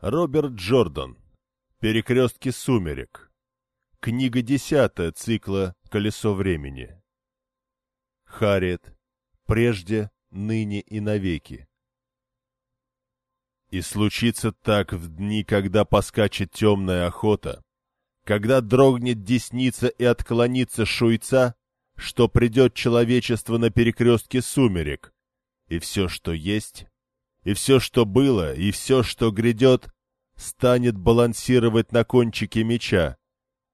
Роберт Джордан. Перекрестки сумерек. Книга десятая цикла «Колесо времени». Харриет. Прежде, ныне и навеки. И случится так в дни, когда поскачет темная охота, когда дрогнет десница и отклонится шуйца, что придет человечество на перекрестке сумерек, и все, что есть, и все, что было, и все, что грядет, станет балансировать на кончике меча,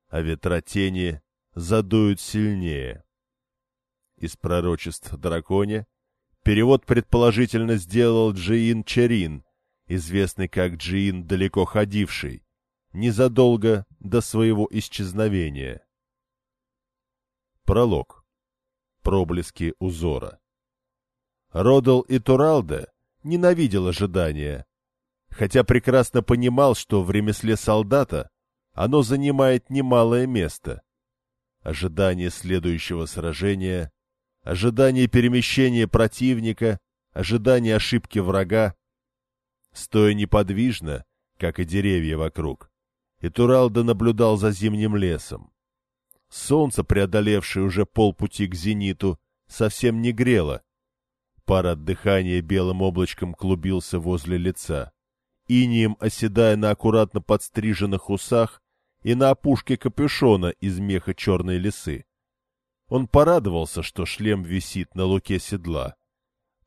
а ветра тени задуют сильнее. Из пророчеств драконе перевод предположительно сделал Джиин Чарин, известный как Джиин Далеко Ходивший, незадолго до своего исчезновения. Пролог. Проблески узора. Родал и Туралде ненавидел ожидания, хотя прекрасно понимал, что в ремесле солдата оно занимает немалое место. Ожидание следующего сражения, ожидание перемещения противника, ожидание ошибки врага. Стоя неподвижно, как и деревья вокруг, Итуралда наблюдал за зимним лесом. Солнце, преодолевшее уже полпути к зениту, совсем не грело, Пар от дыхания белым облачком клубился возле лица, инием оседая на аккуратно подстриженных усах и на опушке капюшона из меха черной лисы. Он порадовался, что шлем висит на луке седла.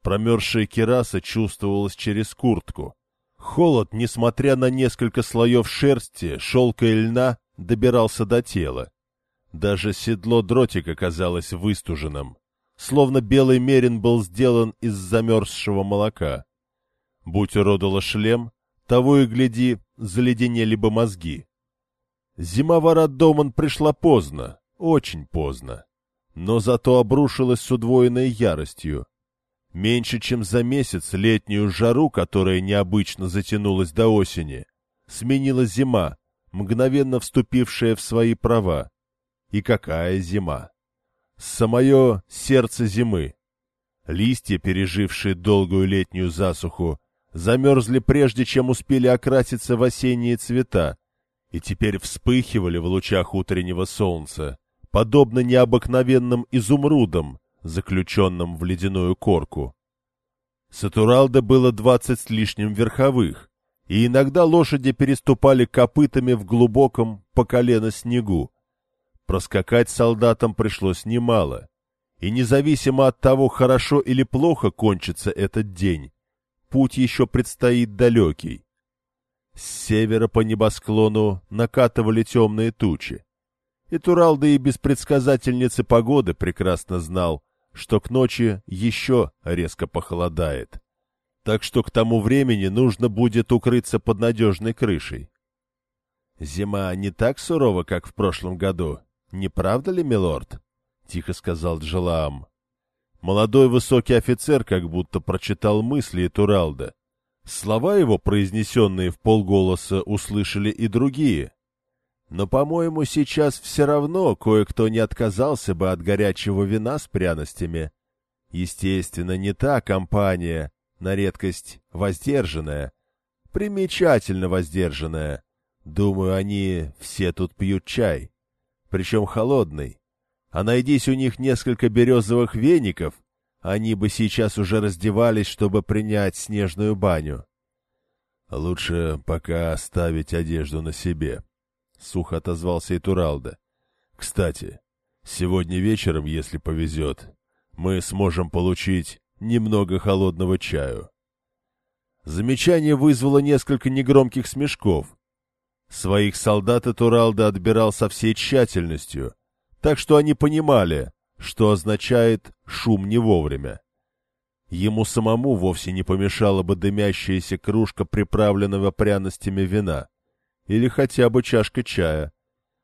Промерзшая кераса чувствовалась через куртку. Холод, несмотря на несколько слоев шерсти, шелка и льна, добирался до тела. Даже седло дротика казалось выстуженным словно белый мерин был сделан из замерзшего молока. Будь у Родола шлем, того и гляди, заледенели бы мозги. Зима в Арадоман пришла поздно, очень поздно, но зато обрушилась с удвоенной яростью. Меньше чем за месяц летнюю жару, которая необычно затянулась до осени, сменила зима, мгновенно вступившая в свои права. И какая зима! Самое сердце зимы. Листья, пережившие долгую летнюю засуху, замерзли прежде, чем успели окраситься в осенние цвета, и теперь вспыхивали в лучах утреннего солнца, подобно необыкновенным изумрудам, заключенным в ледяную корку. Сатуралда было двадцать с лишним верховых, и иногда лошади переступали копытами в глубоком по колено снегу, Проскакать солдатам пришлось немало, и независимо от того, хорошо или плохо кончится этот день, путь еще предстоит далекий. С севера по небосклону накатывали темные тучи. И Туралда и без предсказательницы погоды прекрасно знал, что к ночи еще резко похолодает. Так что к тому времени нужно будет укрыться под надежной крышей. Зима не так сурова, как в прошлом году, «Не правда ли, милорд?» — тихо сказал Джалаам. Молодой высокий офицер как будто прочитал мысли Туралда. Слова его, произнесенные в полголоса, услышали и другие. Но, по-моему, сейчас все равно кое-кто не отказался бы от горячего вина с пряностями. Естественно, не та компания, на редкость воздержанная, примечательно воздержанная. Думаю, они все тут пьют чай причем холодный. А найдись у них несколько березовых веников, они бы сейчас уже раздевались, чтобы принять снежную баню. Лучше пока оставить одежду на себе, — сухо отозвался и Туралда. Кстати, сегодня вечером, если повезет, мы сможем получить немного холодного чаю. Замечание вызвало несколько негромких смешков, Своих солдат Туралда отбирал со всей тщательностью, так что они понимали, что означает «шум не вовремя». Ему самому вовсе не помешала бы дымящаяся кружка приправленного пряностями вина или хотя бы чашка чая.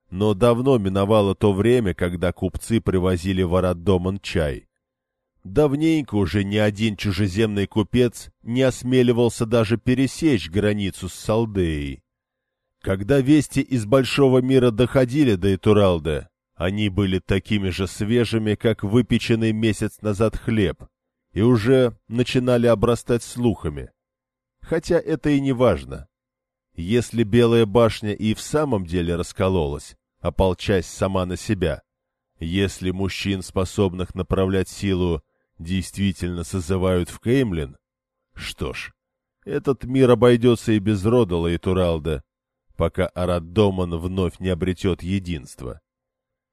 Но давно миновало то время, когда купцы привозили в Арадоман чай. Давненько уже ни один чужеземный купец не осмеливался даже пересечь границу с Салдеей. Когда вести из большого мира доходили до Итуралда, они были такими же свежими, как выпеченный месяц назад хлеб, и уже начинали обрастать слухами. Хотя это и не важно. Если Белая башня и в самом деле раскололась, ополчась сама на себя, если мужчин, способных направлять силу, действительно созывают в Кеймлин, что ж, этот мир обойдется и без Родала и пока Араддоман вновь не обретет единство.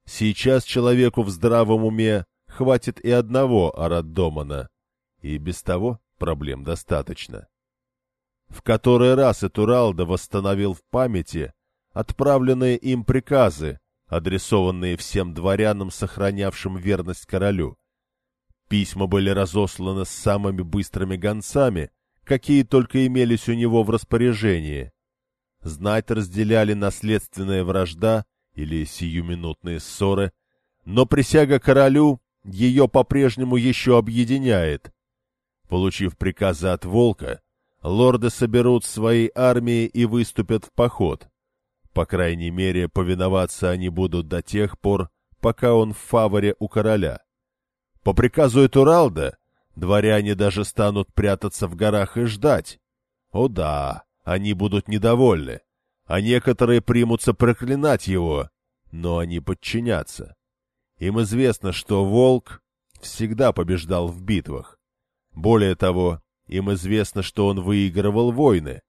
Сейчас человеку в здравом уме хватит и одного Араддомана, и без того проблем достаточно. В который раз Этуралда восстановил в памяти отправленные им приказы, адресованные всем дворянам, сохранявшим верность королю. Письма были разосланы самыми быстрыми гонцами, какие только имелись у него в распоряжении. Знать разделяли наследственная вражда или сиюминутные ссоры, но присяга королю ее по-прежнему еще объединяет. Получив приказы от Волка, лорды соберут свои армии и выступят в поход. По крайней мере, повиноваться они будут до тех пор, пока он в фаворе у короля. По приказу Этуралда дворяне даже станут прятаться в горах и ждать. О да, они будут недовольны, а некоторые примутся проклинать его, но они подчинятся. Им известно, что волк всегда побеждал в битвах. Более того, им известно, что он выигрывал войны.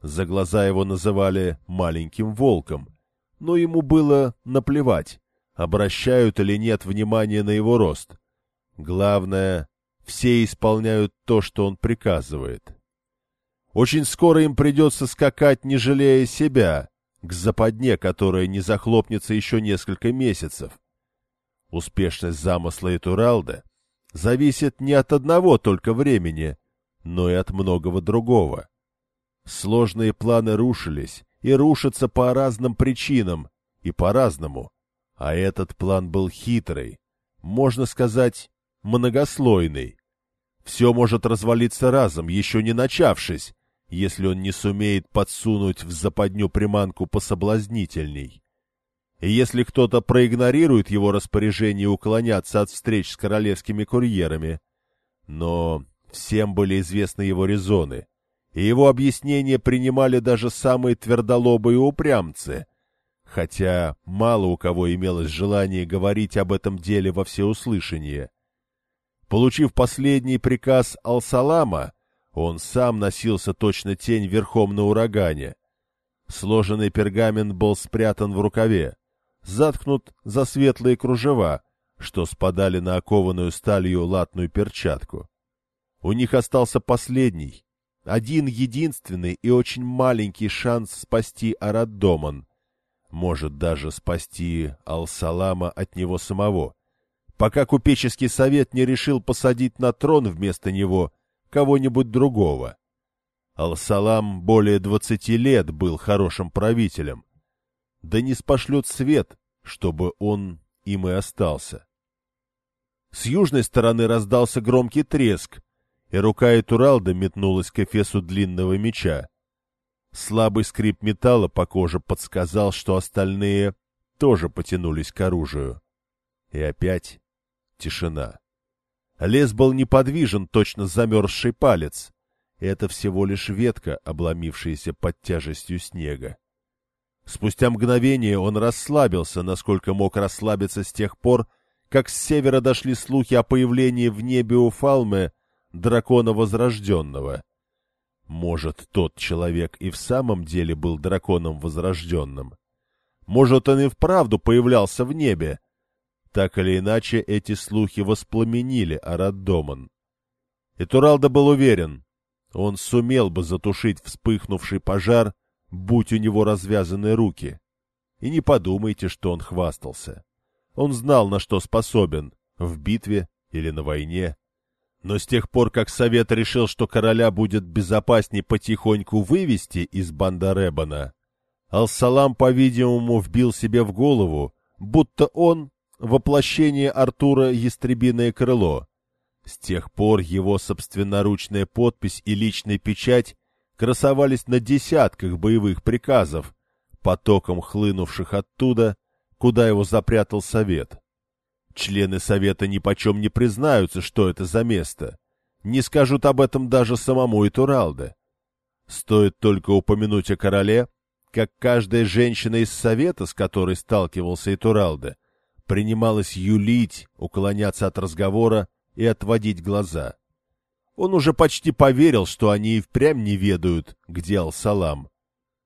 За глаза его называли «маленьким волком», но ему было наплевать, обращают или нет внимания на его рост. Главное, все исполняют то, что он приказывает. Очень скоро им придется скакать, не жалея себя, к западне, которая не захлопнется еще несколько месяцев. Успешность замысла Этуралда зависит не от одного только времени, но и от многого другого. Сложные планы рушились и рушатся по разным причинам и по-разному, а этот план был хитрый, можно сказать, многослойный. Все может развалиться разом, еще не начавшись, если он не сумеет подсунуть в западню приманку пособлазнительней. И если кто-то проигнорирует его распоряжение уклоняться от встреч с королевскими курьерами. Но всем были известны его резоны, и его объяснения принимали даже самые твердолобые упрямцы, хотя мало у кого имелось желание говорить об этом деле во всеуслышание. Получив последний приказ Ал-Салама, он сам носился точно тень верхом на урагане. Сложенный пергамент был спрятан в рукаве, заткнут за светлые кружева, что спадали на окованную сталью латную перчатку. У них остался последний, один единственный и очень маленький шанс спасти Араддоман, может даже спасти Ал-Салама от него самого, пока купеческий совет не решил посадить на трон вместо него — кого-нибудь другого. Ал-Салам более двадцати лет был хорошим правителем. Да не спошлет свет, чтобы он им и остался. С южной стороны раздался громкий треск, и рука Этуралда метнулась к эфесу длинного меча. Слабый скрип металла по коже подсказал, что остальные тоже потянулись к оружию. И опять тишина. Лес был неподвижен, точно замерзший палец. Это всего лишь ветка, обломившаяся под тяжестью снега. Спустя мгновение он расслабился, насколько мог расслабиться с тех пор, как с севера дошли слухи о появлении в небе у Фалме дракона Возрожденного. Может, тот человек и в самом деле был драконом Возрожденным. Может, он и вправду появлялся в небе, так или иначе, эти слухи воспламенили Араддоман. И Туралда был уверен, он сумел бы затушить вспыхнувший пожар, будь у него развязаны руки. И не подумайте, что он хвастался. Он знал, на что способен, в битве или на войне. Но с тех пор, как Совет решил, что короля будет безопаснее потихоньку вывести из Бандаребана, Ал-Салам, по-видимому, вбил себе в голову, будто он воплощение Артура «Ястребиное крыло». С тех пор его собственноручная подпись и личная печать красовались на десятках боевых приказов, потоком хлынувших оттуда, куда его запрятал Совет. Члены Совета нипочем не признаются, что это за место, не скажут об этом даже самому Итуралде. Стоит только упомянуть о короле, как каждая женщина из совета, с которой сталкивался Итуралде, принималась юлить, уклоняться от разговора и отводить глаза. Он уже почти поверил, что они и впрямь не ведают, где Ал-Салам.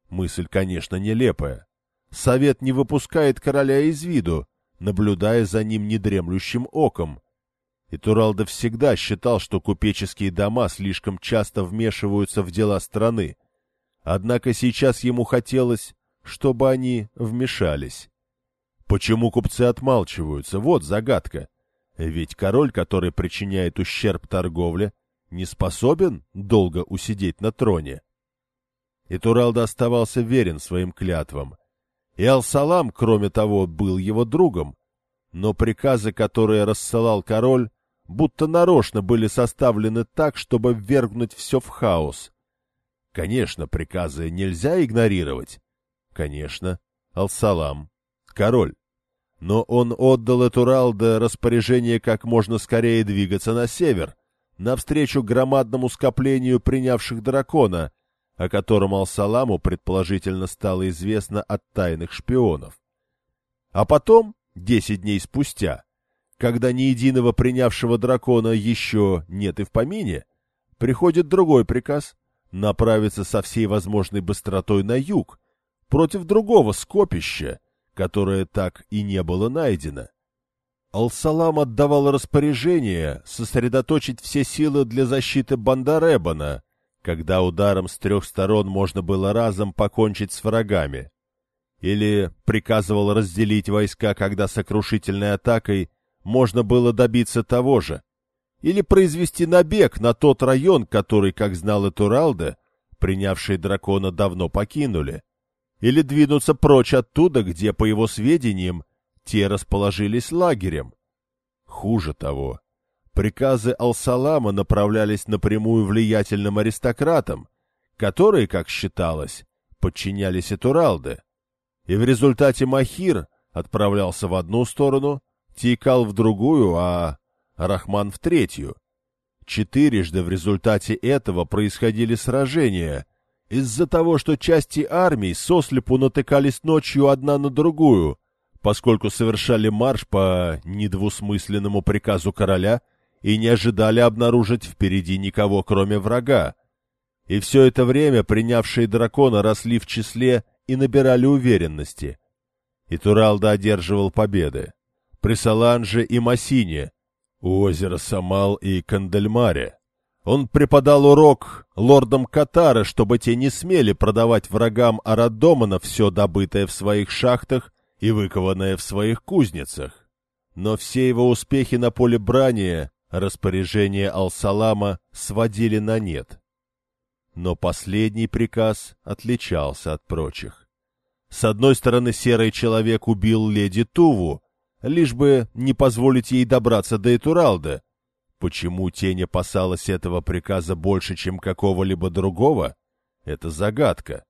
Мысль, конечно, нелепая. Совет не выпускает короля из виду, наблюдая за ним недремлющим оком. И Туралда всегда считал, что купеческие дома слишком часто вмешиваются в дела страны. Однако сейчас ему хотелось, чтобы они вмешались. Почему купцы отмалчиваются? Вот загадка. Ведь король, который причиняет ущерб торговле, не способен долго усидеть на троне. И Туралда оставался верен своим клятвам. И Ал-Салам, кроме того, был его другом. Но приказы, которые рассылал король, будто нарочно были составлены так, чтобы ввергнуть все в хаос. Конечно, приказы нельзя игнорировать. Конечно, Ал-Салам — король. Но он отдал Этуралде распоряжение как можно скорее двигаться на север, навстречу громадному скоплению принявших дракона, о котором Алсаламу предположительно стало известно от тайных шпионов. А потом, десять дней спустя, когда ни единого принявшего дракона еще нет и в помине, приходит другой приказ направиться со всей возможной быстротой на юг, против другого скопища, которое так и не было найдено. Алсалам отдавал распоряжение сосредоточить все силы для защиты Бандаребана, когда ударом с трех сторон можно было разом покончить с врагами. Или приказывал разделить войска, когда сокрушительной атакой можно было добиться того же. Или произвести набег на тот район, который, как знал Этуралде, принявшие дракона давно покинули. Или двинуться прочь оттуда, где, по его сведениям, те расположились лагерем. Хуже того, приказы Ал-Салама направлялись напрямую влиятельным аристократам, которые, как считалось, подчинялись Этуралде. И в результате Махир отправлялся в одну сторону, Тикал в другую, а Рахман в третью. Четырежды в результате этого происходили сражения, из-за того, что части армий сослепу натыкались ночью одна на другую, поскольку совершали марш по недвусмысленному приказу короля и не ожидали обнаружить впереди никого, кроме врага. И все это время принявшие дракона росли в числе и набирали уверенности. И Туралда одерживал победы. При Саланже и Массине, у озера Самал и Кандельмаре. Он преподал урок лордам Катара, чтобы те не смели продавать врагам Арадомана все добытое в своих шахтах и выкованное в своих кузницах. Но все его успехи на поле брани распоряжения Ал-Салама сводили на нет. Но последний приказ отличался от прочих. С одной стороны, серый человек убил леди Туву, лишь бы не позволить ей добраться до Этуралда. Почему тень опасалась этого приказа больше, чем какого-либо другого, это загадка.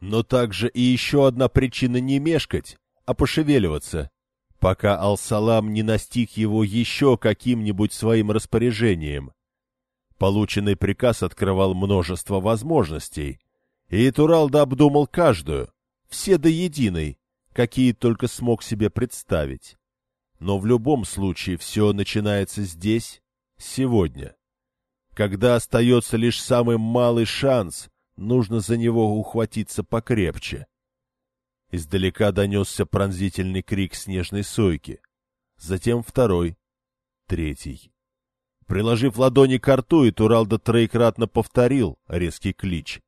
Но также и еще одна причина не мешкать а пошевеливаться, пока Ал-Салам не настиг его еще каким-нибудь своим распоряжением. Полученный приказ открывал множество возможностей, и Туралда обдумал каждую, все до единой, какие только смог себе представить. Но в любом случае все начинается здесь, сегодня. Когда остается лишь самый малый шанс, нужно за него ухватиться покрепче. Издалека донесся пронзительный крик снежной сойки. Затем второй, третий. Приложив ладони к рту, Туралда троекратно повторил резкий клич.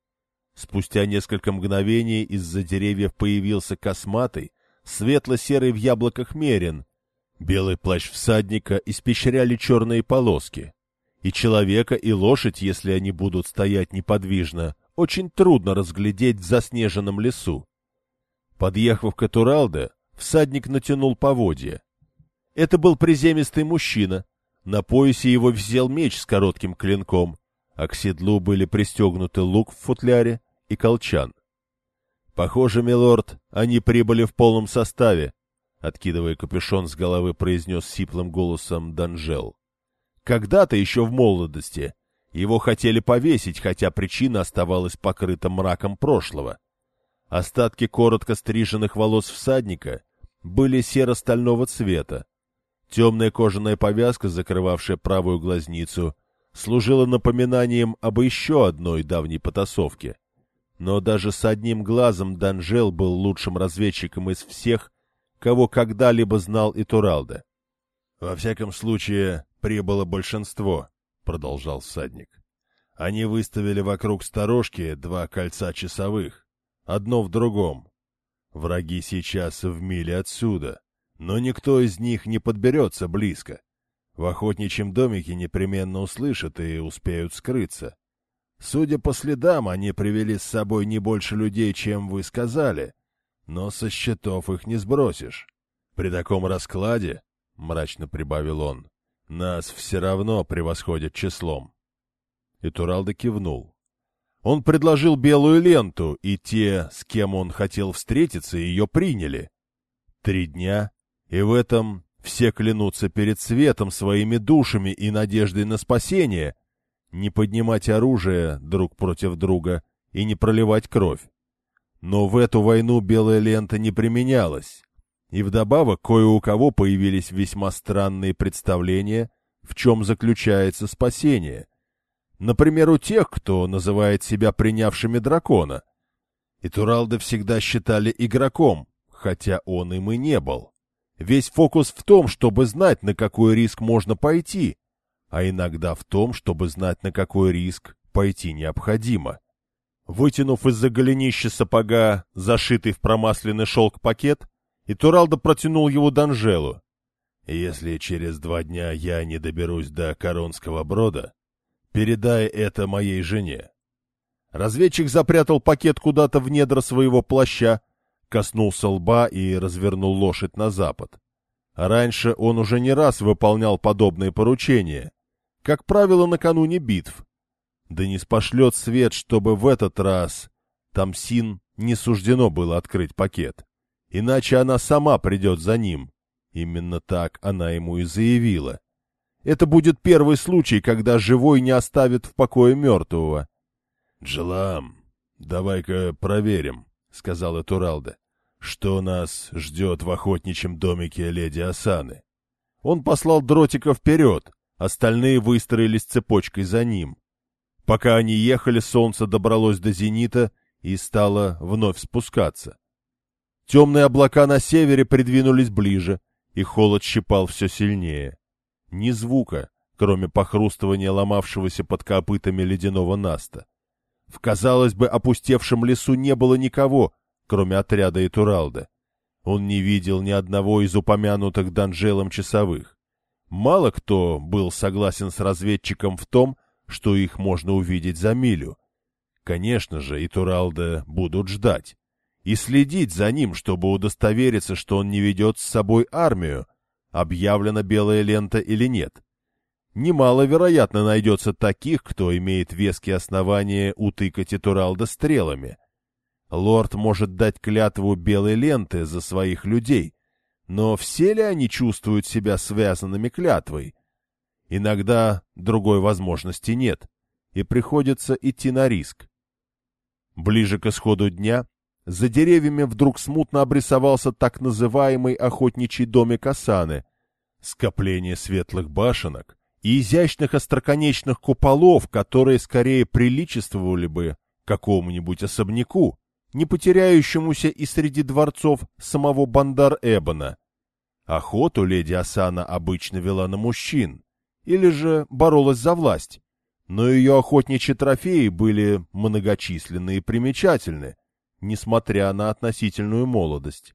Спустя несколько мгновений из-за деревьев появился косматый, светло-серый в яблоках мерин. Белый плащ всадника испещряли черные полоски. И человека, и лошадь, если они будут стоять неподвижно, очень трудно разглядеть в заснеженном лесу. Подъехав к Этуралде, всадник натянул поводья. Это был приземистый мужчина. На поясе его взял меч с коротким клинком, а к седлу были пристегнуты лук в футляре и колчан. «Похоже, милорд, они прибыли в полном составе», — откидывая капюшон с головы, произнес сиплым голосом Данжел. «Когда-то еще в молодости Его хотели повесить, хотя причина оставалась покрыта мраком прошлого. Остатки коротко стриженных волос всадника были серо-стального цвета. Темная кожаная повязка, закрывавшая правую глазницу, служила напоминанием об еще одной давней потасовке. Но даже с одним глазом Данжел был лучшим разведчиком из всех, кого когда-либо знал Итуралда. — Во всяком случае, прибыло большинство, — продолжал всадник. Они выставили вокруг сторожки два кольца часовых, одно в другом. Враги сейчас в миле отсюда, но никто из них не подберется близко. В охотничьем домике непременно услышат и успеют скрыться. Судя по следам, они привели с собой не больше людей, чем вы сказали, но со счетов их не сбросишь. При таком раскладе, — мрачно прибавил он, — нас все равно превосходят числом. И Туралда кивнул. Он предложил белую ленту, и те, с кем он хотел встретиться, ее приняли. Три дня, и в этом все клянутся перед светом своими душами и надеждой на спасение, не поднимать оружие друг против друга и не проливать кровь. Но в эту войну белая лента не применялась, и вдобавок кое у кого появились весьма странные представления, в чем заключается спасение. Например, у тех, кто называет себя принявшими дракона. И Туралда всегда считали игроком, хотя он им и не был. Весь фокус в том, чтобы знать, на какой риск можно пойти, а иногда в том, чтобы знать, на какой риск пойти необходимо. Вытянув из-за голенища сапога зашитый в промасленный шелк пакет, Итуралда протянул его Данжелу. «Если через два дня я не доберусь до Коронского брода, передай это моей жене». Разведчик запрятал пакет куда-то в недра своего плаща, коснулся лба и развернул лошадь на запад. Раньше он уже не раз выполнял подобные поручения, как правило, накануне битв. Да не спошлет свет, чтобы в этот раз Тамсин не суждено было открыть пакет. Иначе она сама придет за ним. Именно так она ему и заявила. Это будет первый случай, когда живой не оставит в покое мертвого. — Джилам, давай-ка проверим, — сказала Туралда, — что нас ждет в охотничьем домике леди Асаны. Он послал дротика вперед, остальные выстроились цепочкой за ним. Пока они ехали, солнце добралось до зенита и стало вновь спускаться. Темные облака на севере придвинулись ближе, и холод щипал все сильнее. Ни звука, кроме похрустывания ломавшегося под копытами ледяного наста. В, казалось бы, опустевшем лесу не было никого, кроме отряда Итуралда. Он не видел ни одного из упомянутых Данжелом часовых. Мало кто был согласен с разведчиком в том, что их можно увидеть за милю. Конечно же, Итуралда будут ждать. И следить за ним, чтобы удостовериться, что он не ведет с собой армию, объявлена белая лента или нет немало вероятно найдется таких, кто имеет веские основания утыкать Этуралда стрелами. Лорд может дать клятву белой ленты за своих людей, но все ли они чувствуют себя связанными клятвой? Иногда другой возможности нет, и приходится идти на риск. Ближе к исходу дня за деревьями вдруг смутно обрисовался так называемый охотничий домик Асаны, скопление светлых башенок, и изящных остроконечных куполов, которые скорее приличествовали бы какому-нибудь особняку, не потеряющемуся и среди дворцов самого Бандар-Эбона. Охоту леди Асана обычно вела на мужчин, или же боролась за власть, но ее охотничьи трофеи были многочисленны и примечательны, несмотря на относительную молодость.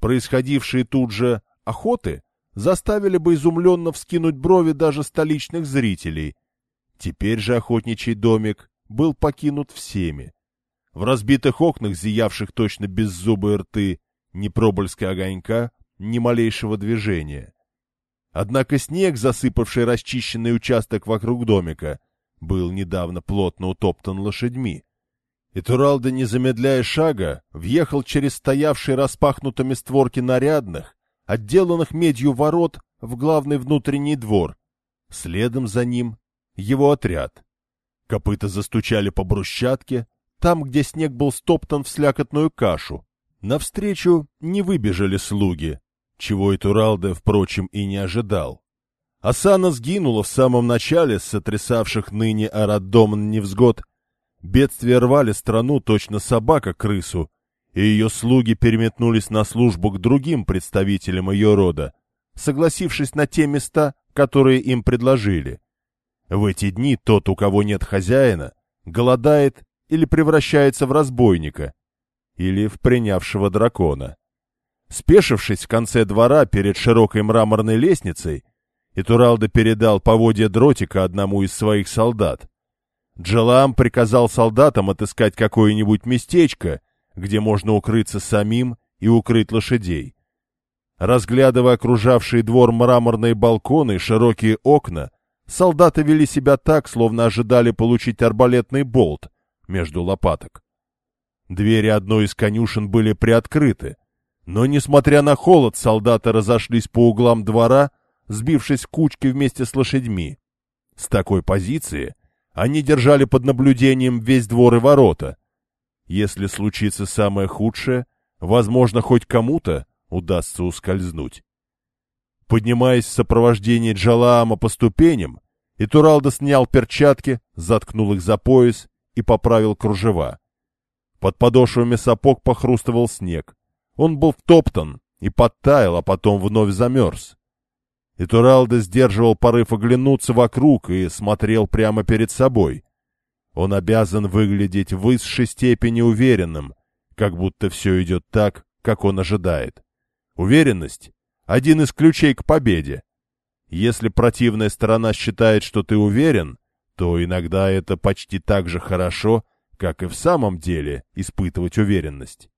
Происходившие тут же охоты заставили бы изумленно вскинуть брови даже столичных зрителей. Теперь же охотничий домик был покинут всеми. В разбитых окнах, зиявших точно беззубые рты, ни пробольска огонька, ни малейшего движения. Однако снег, засыпавший расчищенный участок вокруг домика, был недавно плотно утоптан лошадьми. И Туралда, не замедляя шага, въехал через стоявшие распахнутыми створки нарядных, отделанных медью ворот в главный внутренний двор. Следом за ним его отряд. Копыта застучали по брусчатке, там, где снег был стоптан в слякотную кашу. Навстречу не выбежали слуги, чего и Туралде, впрочем, и не ожидал. Асана сгинула в самом начале сотрясавших ныне Араддоман невзгод. Бедствия рвали страну точно собака крысу, и ее слуги переметнулись на службу к другим представителям ее рода, согласившись на те места, которые им предложили. В эти дни тот, у кого нет хозяина, голодает или превращается в разбойника, или в принявшего дракона. Спешившись в конце двора перед широкой мраморной лестницей, Итуралда передал поводья дротика одному из своих солдат. Джалам приказал солдатам отыскать какое-нибудь местечко, где можно укрыться самим и укрыть лошадей. Разглядывая окружавший двор мраморные балконы и широкие окна, солдаты вели себя так, словно ожидали получить арбалетный болт между лопаток. Двери одной из конюшен были приоткрыты, но, несмотря на холод, солдаты разошлись по углам двора, сбившись в кучки вместе с лошадьми. С такой позиции они держали под наблюдением весь двор и ворота. Если случится самое худшее, возможно, хоть кому-то удастся ускользнуть. Поднимаясь в сопровождении Джалаама по ступеням, Итуралда снял перчатки, заткнул их за пояс и поправил кружева. Под подошвами сапог похрустывал снег. Он был втоптан и подтаял, а потом вновь замерз. И сдерживал порыв оглянуться вокруг и смотрел прямо перед собой. Он обязан выглядеть в высшей степени уверенным, как будто все идет так, как он ожидает. Уверенность — один из ключей к победе. Если противная сторона считает, что ты уверен, то иногда это почти так же хорошо, как и в самом деле испытывать уверенность.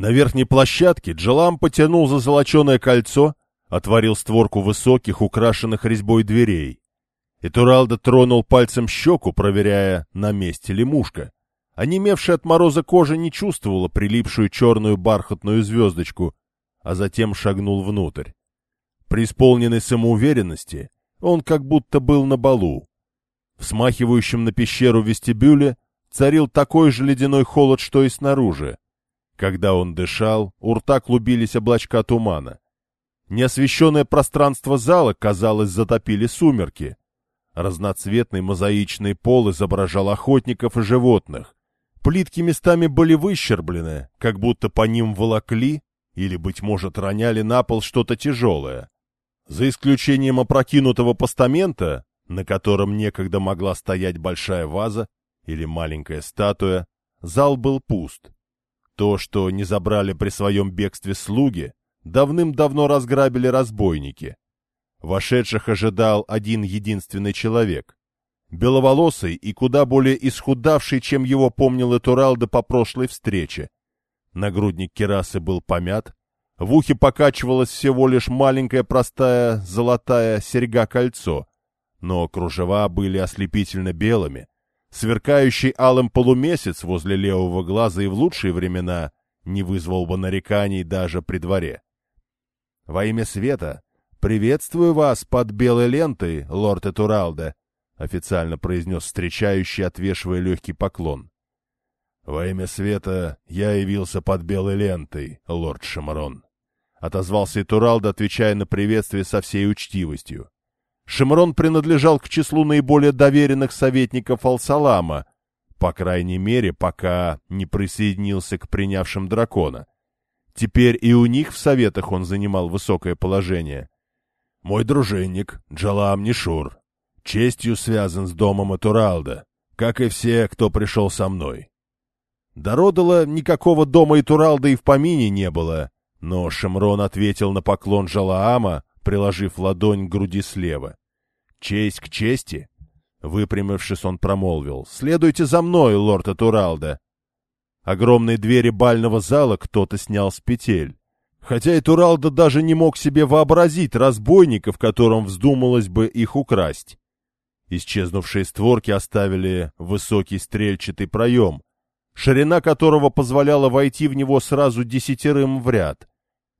На верхней площадке Джалам потянул за золоченое кольцо, отворил створку высоких, украшенных резьбой дверей. И Туралда тронул пальцем щеку, проверяя, на месте ли мушка. Онемевшая от мороза кожа не чувствовала прилипшую черную бархатную звездочку, а затем шагнул внутрь. При исполненной самоуверенности он как будто был на балу. В смахивающем на пещеру вестибюле царил такой же ледяной холод, что и снаружи. Когда он дышал, у рта клубились облачка тумана. Неосвещенное пространство зала, казалось, затопили сумерки. Разноцветный мозаичный пол изображал охотников и животных. Плитки местами были выщерблены, как будто по ним волокли или, быть может, роняли на пол что-то тяжелое. За исключением опрокинутого постамента, на котором некогда могла стоять большая ваза или маленькая статуя, зал был пуст. То, что не забрали при своем бегстве слуги, давным-давно разграбили разбойники. Вошедших ожидал один единственный человек. Беловолосый и куда более исхудавший, чем его помнил Этуралда по прошлой встрече. Нагрудник керасы был помят, в ухе покачивалась всего лишь маленькая простая золотая серьга-кольцо, но кружева были ослепительно белыми. Сверкающий алым полумесяц возле левого глаза и в лучшие времена не вызвал бы нареканий даже при дворе. «Во имя света приветствую вас под белой лентой, лорд Этуралде», официально произнес встречающий, отвешивая легкий поклон. «Во имя света я явился под белой лентой, лорд Шамарон», — отозвался Этуралда, отвечая на приветствие со всей учтивостью. Шимрон принадлежал к числу наиболее доверенных советников Алсалама, по крайней мере, пока не присоединился к принявшим дракона. Теперь и у них в советах он занимал высокое положение. «Мой дружинник, Джалам Нишур, честью связан с домом Этуралда, как и все, кто пришел со мной. До Родала никакого дома Этуралда и в помине не было, но Шимрон ответил на поклон Джалаама, приложив ладонь к груди слева. Честь к чести? Выпрямившись, он промолвил. «Следуйте за мной, лорд Атуралда!» Огромные двери бального зала кто-то снял с петель. Хотя и Туралда даже не мог себе вообразить разбойников, которым вздумалось бы их украсть. Исчезнувшие створки оставили высокий стрельчатый проем, ширина которого позволяла войти в него сразу десятерым в ряд.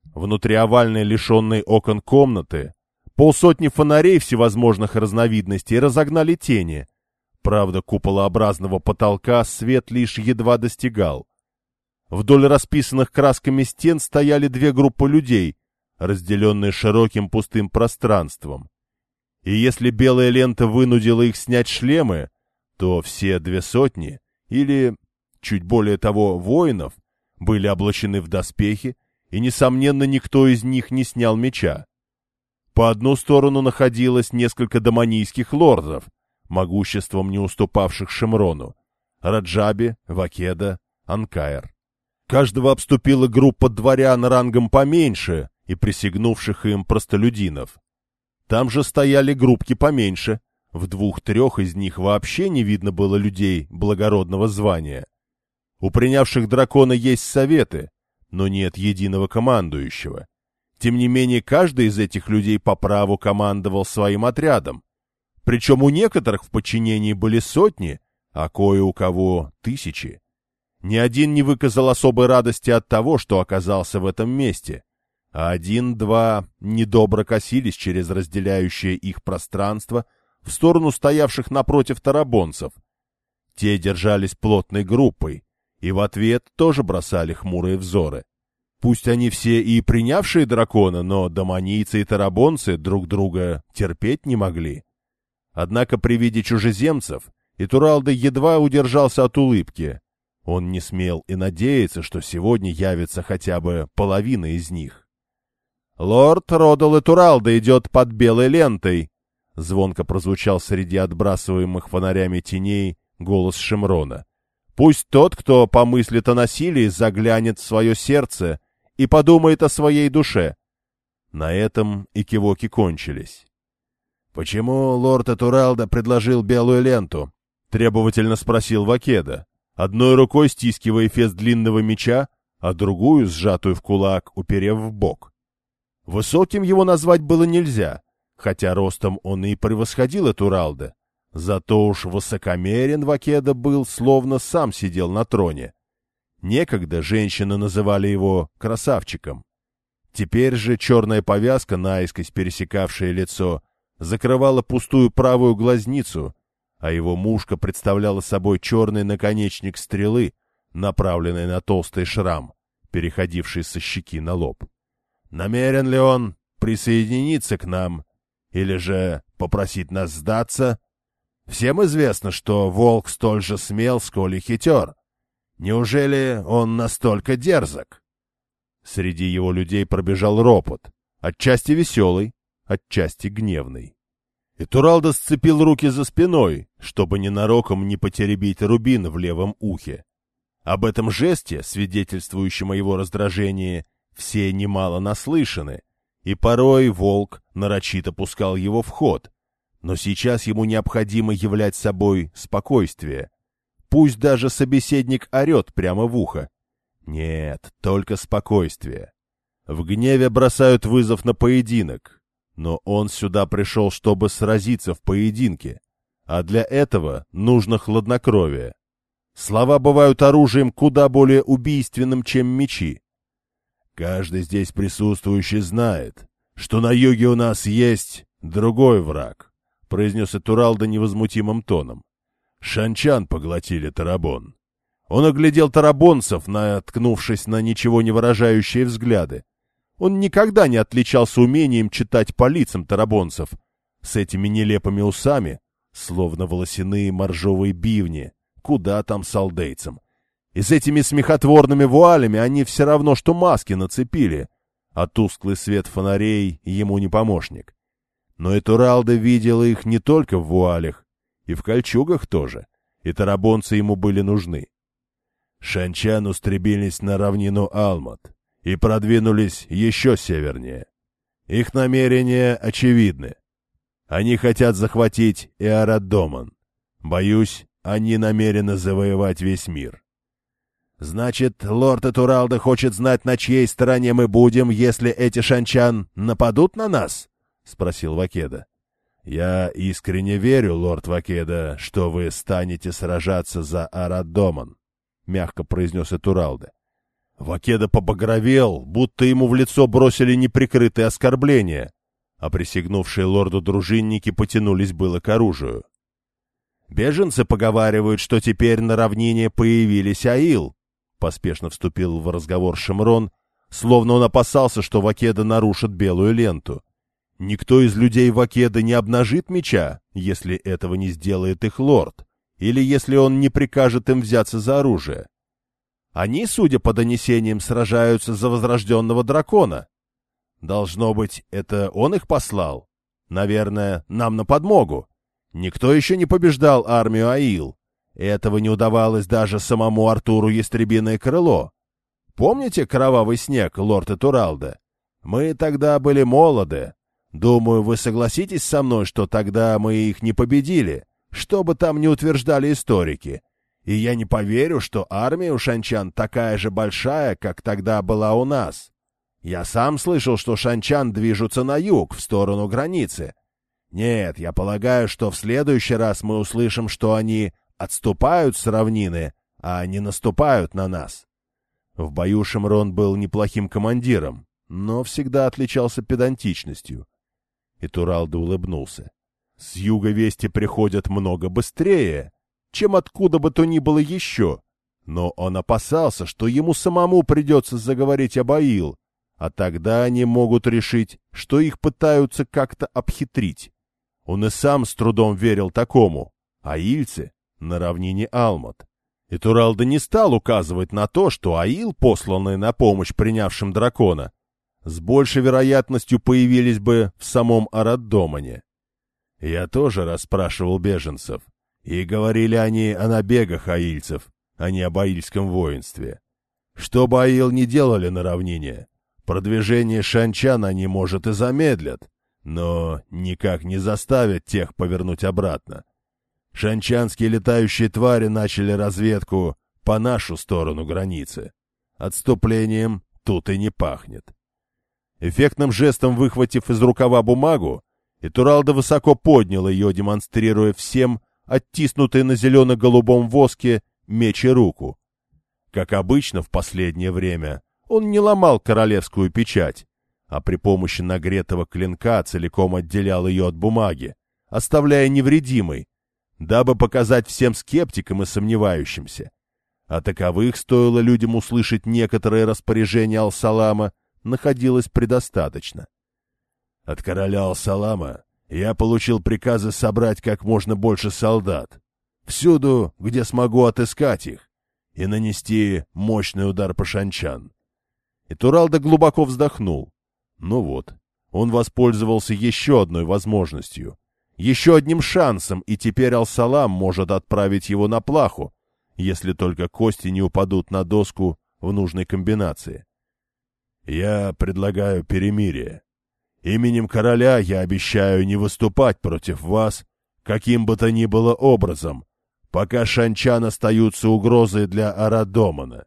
Внутри овальной лишенной окон комнаты Полсотни фонарей всевозможных разновидностей разогнали тени. Правда, куполообразного потолка свет лишь едва достигал. Вдоль расписанных красками стен стояли две группы людей, разделенные широким пустым пространством. И если белая лента вынудила их снять шлемы, то все две сотни, или, чуть более того, воинов, были облачены в доспехи, и, несомненно, никто из них не снял меча. По одну сторону находилось несколько доманийских лордов, могуществом не уступавших Шемрону, Раджаби, Вакеда, Анкаер. Каждого обступила группа дворян рангом поменьше и присягнувших им простолюдинов. Там же стояли группки поменьше, в двух-трех из них вообще не видно было людей благородного звания. У принявших дракона есть советы, но нет единого командующего. Тем не менее, каждый из этих людей по праву командовал своим отрядом. Причем у некоторых в подчинении были сотни, а кое у кого тысячи. Ни один не выказал особой радости от того, что оказался в этом месте, а один-два недобро косились через разделяющее их пространство в сторону стоявших напротив тарабонцев. Те держались плотной группой и в ответ тоже бросали хмурые взоры. Пусть они все и принявшие дракона, но домонийцы и тарабонцы друг друга терпеть не могли. Однако при виде чужеземцев Итуралда едва удержался от улыбки. Он не смел и надеяться, что сегодня явится хотя бы половина из них. «Лорд Родал Итуралда идет под белой лентой!» Звонко прозвучал среди отбрасываемых фонарями теней голос Шимрона. «Пусть тот, кто помыслит о насилии, заглянет в свое сердце и подумает о своей душе. На этом и кивоки кончились. — Почему лорд Атуралда предложил белую ленту? — требовательно спросил Вакеда, одной рукой стискивая фес длинного меча, а другую, сжатую в кулак, уперев в бок. Высоким его назвать было нельзя, хотя ростом он и превосходил Этуралда. Зато уж высокомерен Вакеда был, словно сам сидел на троне. Некогда женщины называли его красавчиком. Теперь же черная повязка, наискось пересекавшая лицо, закрывала пустую правую глазницу, а его мушка представляла собой черный наконечник стрелы, направленный на толстый шрам, переходивший со щеки на лоб. Намерен ли он присоединиться к нам или же попросить нас сдаться? Всем известно, что волк столь же смел, сколь и хитер. Неужели он настолько дерзок? Среди его людей пробежал ропот, отчасти веселый, отчасти гневный. И Туралда сцепил руки за спиной, чтобы ненароком не потеребить рубин в левом ухе. Об этом жесте, свидетельствующем о его раздражении, все немало наслышаны, и порой волк нарочито пускал его в ход, но сейчас ему необходимо являть собой спокойствие, Пусть даже собеседник орет прямо в ухо. Нет, только спокойствие. В гневе бросают вызов на поединок. Но он сюда пришел, чтобы сразиться в поединке. А для этого нужно хладнокровие. Слова бывают оружием куда более убийственным, чем мечи. Каждый здесь присутствующий знает, что на юге у нас есть другой враг, произнес Этуралда невозмутимым тоном. Шанчан поглотили Тарабон. Он оглядел тарабонцев, наткнувшись на ничего не выражающие взгляды. Он никогда не отличался умением читать по лицам тарабонцев. С этими нелепыми усами, словно волосяные моржовые бивни, куда там салдейцам. И с этими смехотворными вуалями они все равно, что маски нацепили, а тусклый свет фонарей ему не помощник. Но Этуралда видела их не только в вуалях, и в кольчугах тоже, и тарабонцы ему были нужны. Шанчан устребились на равнину Алмат и продвинулись еще севернее. Их намерения очевидны. Они хотят захватить Эарадоман. Боюсь, они намерены завоевать весь мир. Значит, лорд Этуралда хочет знать, на чьей стороне мы будем, если эти шанчан нападут на нас? — спросил Вакеда. «Я искренне верю, лорд Вакеда, что вы станете сражаться за Арадоман», — мягко произнес Этуралде. Вакеда побагровел, будто ему в лицо бросили неприкрытые оскорбления. а присягнувшие лорду дружинники потянулись было к оружию. «Беженцы поговаривают, что теперь на равнине появились Аил», — поспешно вступил в разговор Шамрон, словно он опасался, что Вакеда нарушит белую ленту. Никто из людей Вакеда не обнажит меча, если этого не сделает их лорд, или если он не прикажет им взяться за оружие. Они, судя по донесениям, сражаются за возрожденного дракона. Должно быть, это он их послал? Наверное, нам на подмогу. Никто еще не побеждал армию Аил. Этого не удавалось даже самому Артуру Ястребиное Крыло. Помните кровавый снег, лорд Этуралда? Мы тогда были молоды. Думаю, вы согласитесь со мной, что тогда мы их не победили, что бы там ни утверждали историки. И я не поверю, что армия у шанчан такая же большая, как тогда была у нас. Я сам слышал, что шанчан движутся на юг, в сторону границы. Нет, я полагаю, что в следующий раз мы услышим, что они отступают с равнины, а не наступают на нас. В бою Шимрон был неплохим командиром, но всегда отличался педантичностью. И Туралда улыбнулся. С юга вести приходят много быстрее, чем откуда бы то ни было еще. Но он опасался, что ему самому придется заговорить об Аил, а тогда они могут решить, что их пытаются как-то обхитрить. Он и сам с трудом верил такому. Аильцы на равнине Алмат. И Туралда не стал указывать на то, что Аил, посланные на помощь принявшим дракона, с большей вероятностью появились бы в самом Араддомане. Я тоже расспрашивал беженцев, и говорили они о набегах аильцев, а не об аильском воинстве. Что бы Аил не делали на равнине, продвижение шанчан они, может, и замедлят, но никак не заставят тех повернуть обратно. Шанчанские летающие твари начали разведку по нашу сторону границы. Отступлением тут и не пахнет. Эффектным жестом выхватив из рукава бумагу, Итуралда высоко поднял ее, демонстрируя всем, оттиснутый на зелено-голубом воске, меч и руку. Как обычно в последнее время, он не ломал королевскую печать, а при помощи нагретого клинка целиком отделял ее от бумаги, оставляя невредимой, дабы показать всем скептикам и сомневающимся. А таковых стоило людям услышать некоторые распоряжения Алсалама, находилось предостаточно. От короля Алсалама я получил приказы собрать как можно больше солдат, всюду, где смогу отыскать их, и нанести мощный удар по шанчан. И Туралда глубоко вздохнул. Ну вот, он воспользовался еще одной возможностью, еще одним шансом, и теперь Алсалам может отправить его на плаху, если только кости не упадут на доску в нужной комбинации. Я предлагаю перемирие. Именем короля я обещаю не выступать против вас, каким бы то ни было образом, пока шанчан остаются угрозой для Арадомана.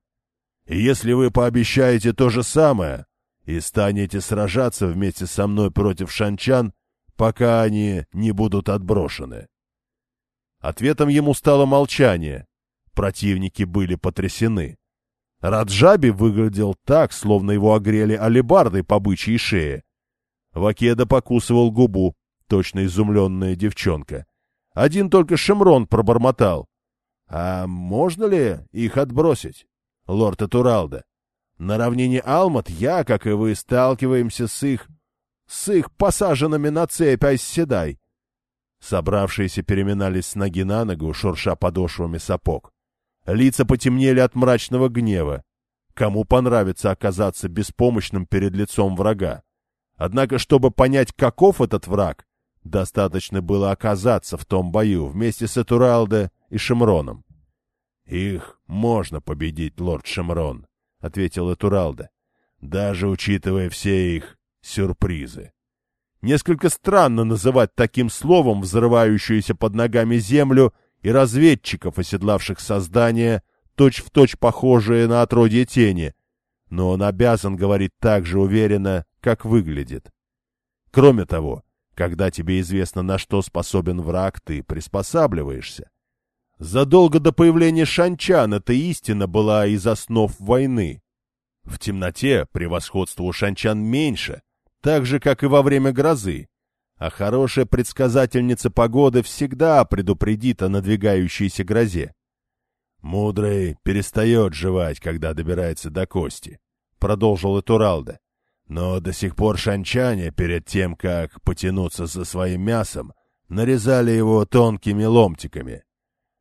И если вы пообещаете то же самое и станете сражаться вместе со мной против шанчан, пока они не будут отброшены. Ответом ему стало молчание. Противники были потрясены. Раджаби выглядел так, словно его огрели алебардой по бычьей шее. Вакеда покусывал губу, точно изумленная девчонка. Один только Шемрон пробормотал. — А можно ли их отбросить, лорд Этуралда? На равнине Алмат я, как и вы, сталкиваемся с их... с их посаженными на цепь Айсседай. Собравшиеся переминались с ноги на ногу, шурша подошвами сапог. Лица потемнели от мрачного гнева. Кому понравится оказаться беспомощным перед лицом врага? Однако, чтобы понять, каков этот враг, достаточно было оказаться в том бою вместе с Этуралде и Шимроном. — Их можно победить, лорд Шимрон, — ответил Этуралде, — даже учитывая все их сюрпризы. Несколько странно называть таким словом взрывающуюся под ногами землю и разведчиков, оседлавших создания, точь-в-точь точь похожие на отродье тени, но он обязан говорить так же уверенно, как выглядит. Кроме того, когда тебе известно, на что способен враг, ты приспосабливаешься. Задолго до появления шанчан эта истина была из основ войны. В темноте превосходство у шанчан меньше, так же, как и во время грозы. А хорошая предсказательница погоды всегда предупредит о надвигающейся грозе. «Мудрый перестает жевать, когда добирается до кости», — продолжил Этуралда. «Но до сих пор шанчане, перед тем, как потянуться за своим мясом, нарезали его тонкими ломтиками.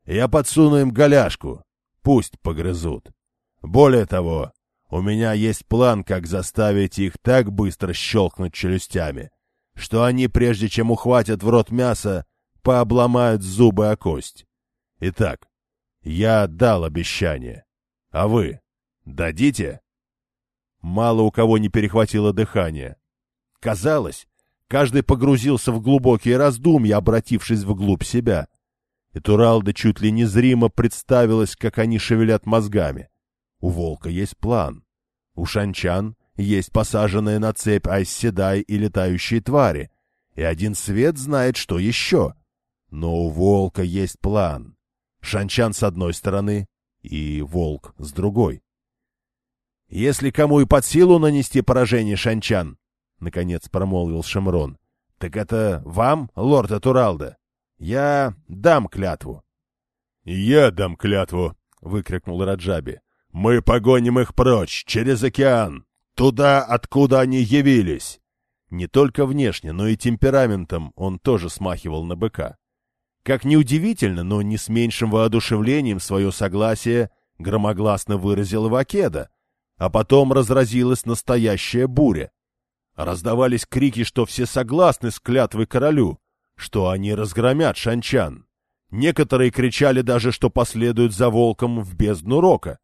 Я подсуну им голяшку, пусть погрызут. Более того, у меня есть план, как заставить их так быстро щелкнуть челюстями, что они, прежде чем ухватят в рот мясо, пообломают зубы о кость. Итак, я дал обещание. А вы дадите? Мало у кого не перехватило дыхание. Казалось, каждый погрузился в глубокие раздумья, обратившись вглубь себя. И Туралда чуть ли незримо представилась, как они шевелят мозгами. У волка есть план. У шанчан есть посаженные на цепь айсседай и летающие твари, и один свет знает, что еще. Но у волка есть план. Шанчан с одной стороны и волк с другой. «Если кому и под силу нанести поражение шанчан, — наконец промолвил Шамрон, — так это вам, лорд Атуралда. Я дам клятву. — Я дам клятву, — выкрикнул Раджаби. — Мы погоним их прочь, через океан, Туда, откуда они явились. Не только внешне, но и темпераментом он тоже смахивал на быка. Как неудивительно, но не с меньшим воодушевлением свое согласие громогласно выразила Вакеда, а потом разразилась настоящая буря. Раздавались крики, что все согласны с клятвой королю, что они разгромят шанчан. Некоторые кричали даже, что последуют за волком в бездну рока.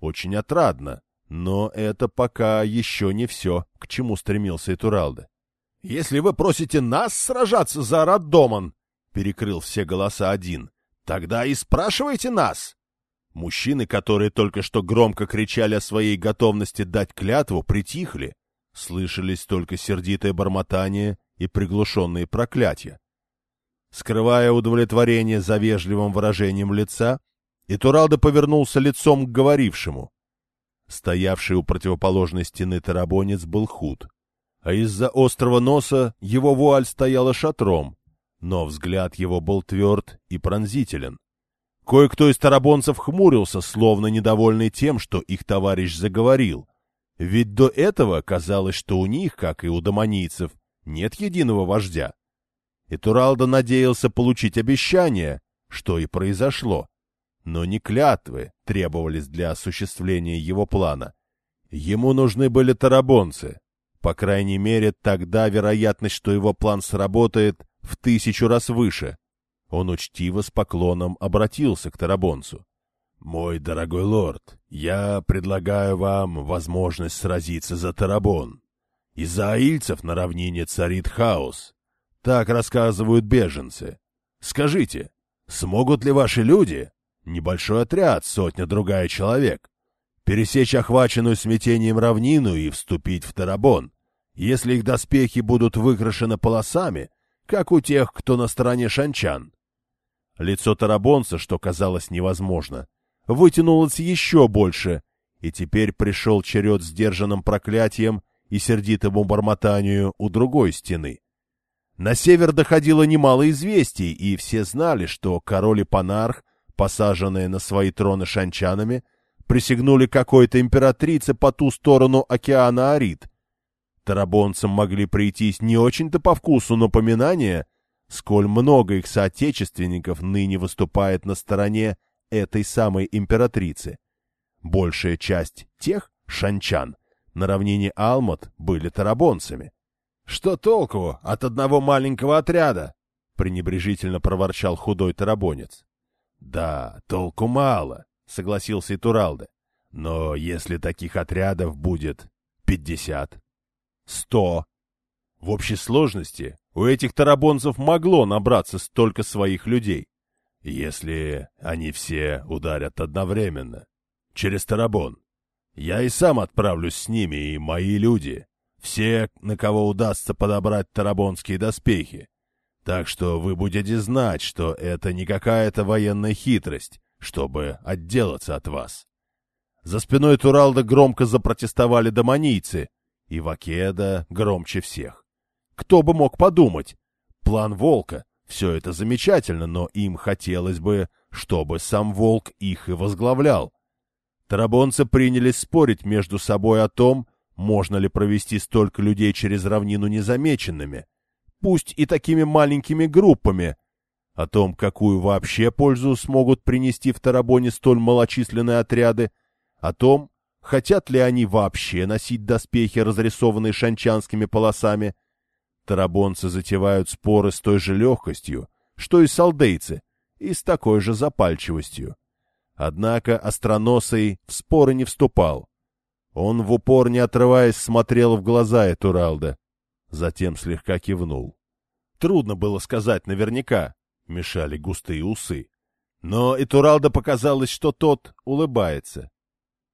Очень отрадно, но это пока еще не все, к чему стремился Этуралда. — Если вы просите нас сражаться за Раддоман, — перекрыл все голоса один, — тогда и спрашивайте нас. Мужчины, которые только что громко кричали о своей готовности дать клятву, притихли. Слышались только сердитое бормотание и приглушенные проклятия. Скрывая удовлетворение за вежливым выражением лица, Итуралда повернулся лицом к говорившему. Стоявший у противоположной стены тарабонец был худ, а из-за острого носа его вуаль стояла шатром, но взгляд его был тверд и пронзителен. Кое-кто из тарабонцев хмурился, словно недовольный тем, что их товарищ заговорил. Ведь до этого казалось, что у них, как и у домонийцев, нет единого вождя. И Туралда надеялся получить обещание, что и произошло но не клятвы требовались для осуществления его плана. Ему нужны были тарабонцы. По крайней мере, тогда вероятность, что его план сработает, в тысячу раз выше. Он учтиво с поклоном обратился к тарабонцу. «Мой дорогой лорд, я предлагаю вам возможность сразиться за Тарабон. Из-за аильцев на равнине царит хаос. Так рассказывают беженцы. Скажите, смогут ли ваши люди Небольшой отряд, сотня-другая человек. Пересечь охваченную смятением равнину и вступить в Тарабон. Если их доспехи будут выкрашены полосами, как у тех, кто на стороне шанчан. Лицо тарабонца, что казалось невозможно, вытянулось еще больше, и теперь пришел черед сдержанным проклятием и сердитому бормотанию у другой стены. На север доходило немало известий, и все знали, что король и панарх посаженные на свои троны шанчанами, присягнули какой-то императрице по ту сторону океана Арит. Тарабонцам могли прийтись не очень-то по вкусу напоминания, сколь много их соотечественников ныне выступает на стороне этой самой императрицы. Большая часть тех, шанчан, на равнине Алмат были тарабонцами. — Что толку от одного маленького отряда? — пренебрежительно проворчал худой тарабонец. Да, толку мало, согласился Туралда. Но если таких отрядов будет пятьдесят, сто... В общей сложности у этих тарабонцев могло набраться столько своих людей, если они все ударят одновременно, через тарабон. Я и сам отправлюсь с ними, и мои люди, все, на кого удастся подобрать тарабонские доспехи. Так что вы будете знать, что это не какая-то военная хитрость, чтобы отделаться от вас. За спиной Туралда громко запротестовали домонийцы, И Вакеда громче всех. Кто бы мог подумать? План Волка. Все это замечательно, но им хотелось бы, чтобы сам Волк их и возглавлял. Тарабонцы принялись спорить между собой о том, можно ли провести столько людей через равнину незамеченными, пусть и такими маленькими группами, о том, какую вообще пользу смогут принести в Тарабоне столь малочисленные отряды, о том, хотят ли они вообще носить доспехи, разрисованные шанчанскими полосами. Тарабонцы затевают споры с той же легкостью, что и салдейцы, и с такой же запальчивостью. Однако остроносый в споры не вступал. Он в упор, не отрываясь, смотрел в глаза Этуралда. Затем слегка кивнул. Трудно было сказать наверняка, мешали густые усы. Но Этуралда показалось, что тот улыбается.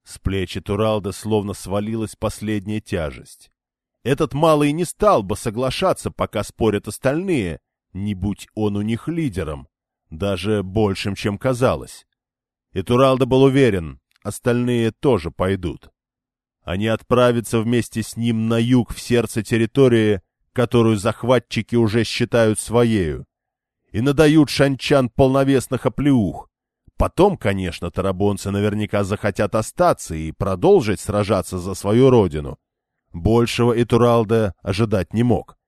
С плечи Туралда словно свалилась последняя тяжесть. Этот малый не стал бы соглашаться, пока спорят остальные, не будь он у них лидером, даже большим, чем казалось. И Туралда был уверен, остальные тоже пойдут. Они отправятся вместе с ним на юг в сердце территории, которую захватчики уже считают своею, и надают шанчан полновесных оплеух. Потом, конечно, тарабонцы наверняка захотят остаться и продолжить сражаться за свою родину. Большего Итуралда ожидать не мог.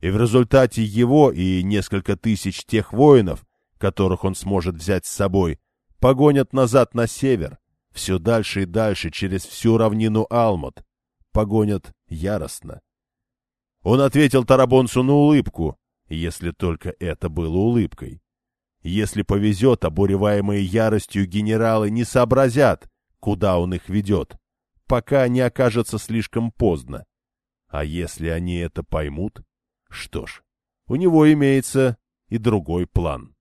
И в результате его и несколько тысяч тех воинов, которых он сможет взять с собой, погонят назад на север, все дальше и дальше через всю равнину Алмат. Погонят яростно. Он ответил Тарабонцу на улыбку, если только это было улыбкой. Если повезет, обуреваемые яростью генералы не сообразят, куда он их ведет, пока не окажется слишком поздно. А если они это поймут, что ж, у него имеется и другой план.